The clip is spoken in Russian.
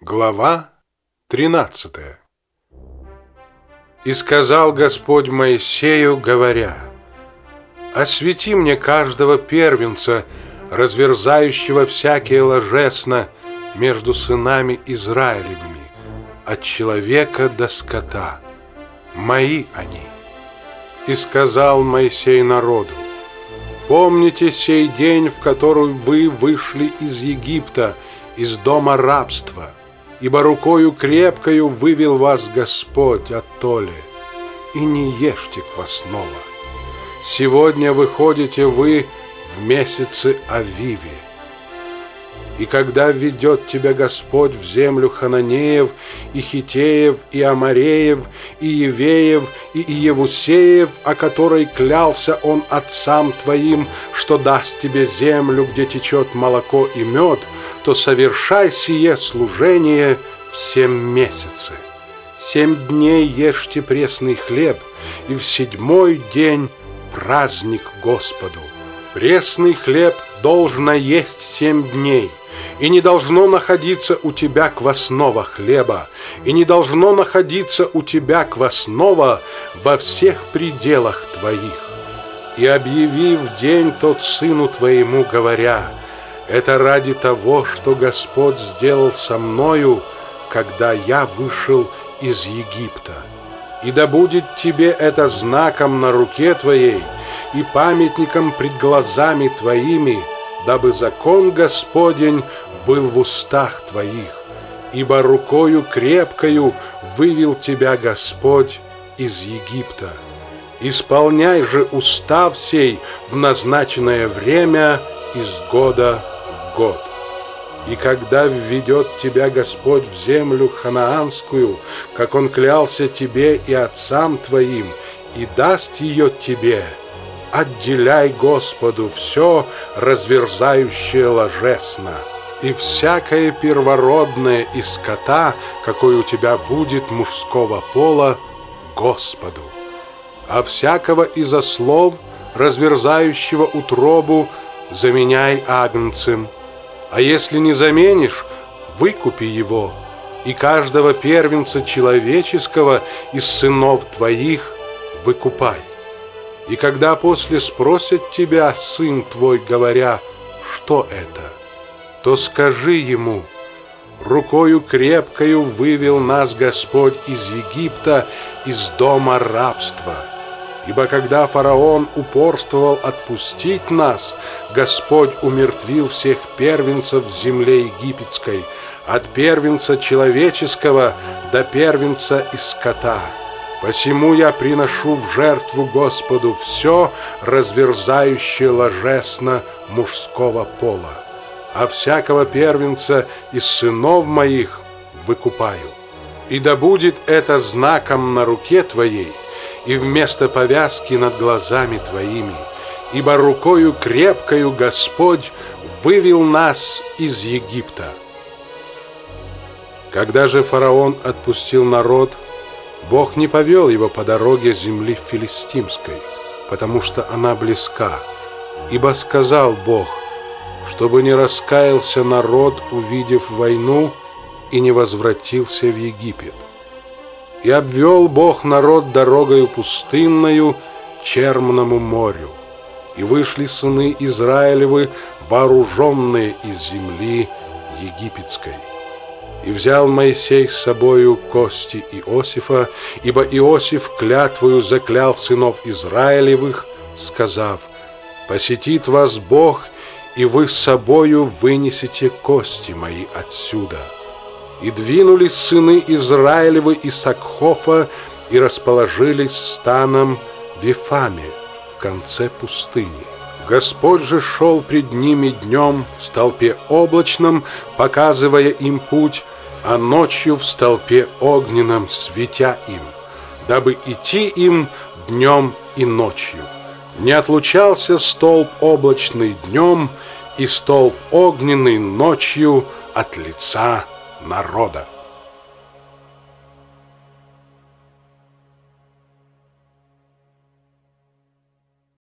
Глава 13 И сказал Господь Моисею, говоря, «Освети мне каждого первенца, разверзающего всякие ложесно между сынами Израилевыми, от человека до скота. Мои они». И сказал Моисей народу, «Помните сей день, в который вы вышли из Египта, из дома рабства» ибо рукою крепкою вывел вас Господь от Толе, и не ешьте квасного. Сегодня выходите вы в месяце Авиве. И когда ведет тебя Господь в землю Хананеев, и Хитеев, и Амареев, и Евеев, и Иевусеев, о которой клялся Он отцам твоим, что даст тебе землю, где течет молоко и мед – то совершай сие служение в семь месяцы. Семь дней ешьте пресный хлеб, и в седьмой день праздник Господу. Пресный хлеб должно есть семь дней, и не должно находиться у тебя квасного хлеба, и не должно находиться у тебя квасного во всех пределах твоих. И объяви в день тот сыну твоему, говоря – это ради того, что Господь сделал со мною, когда я вышел из Египта. И да будет тебе это знаком на руке твоей и памятником пред глазами твоими, дабы закон Господень был в устах твоих, ибо рукою крепкою вывел тебя Господь из Египта. Исполняй же устав сей в назначенное время из года год. И когда введет тебя Господь в землю ханаанскую, как Он клялся тебе и отцам твоим, и даст ее тебе, отделяй Господу все разверзающее ложесно, и всякое первородное из скота, какой у тебя будет мужского пола, Господу. А всякого из ослов, разверзающего утробу, заменяй агнцем – а если не заменишь, выкупи его, и каждого первенца человеческого из сынов твоих выкупай. И когда после спросят тебя, сын твой, говоря, что это, то скажи ему, рукою крепкою вывел нас Господь из Египта, из дома рабства – Ибо когда фараон упорствовал отпустить нас, Господь умертвил всех первенцев в земле египетской, от первенца человеческого до первенца из скота. Посему я приношу в жертву Господу все, разверзающее ложесно мужского пола, а всякого первенца из сынов моих выкупаю. И да будет это знаком на руке твоей, и вместо повязки над глазами твоими, ибо рукою крепкою Господь вывел нас из Египта. Когда же фараон отпустил народ, Бог не повел его по дороге земли филистимской, потому что она близка, ибо сказал Бог, чтобы не раскаялся народ, увидев войну, и не возвратился в Египет. И обвел Бог народ дорогою пустынною, Чермному морю. И вышли сыны Израилевы, вооруженные из земли египетской. И взял Моисей с собою кости Иосифа, ибо Иосиф клятвою заклял сынов Израилевых, сказав, «Посетит вас Бог, и вы с собою вынесете кости мои отсюда». И двинулись сыны Израилевы из Сакхофа и расположились станом в Вифаме в конце пустыни. Господь же шел пред ними днем в столпе облачном, показывая им путь, а ночью в столпе огненном, светя им, дабы идти им днем и ночью. Не отлучался столб облачный днем и столб огненный ночью от лица народа.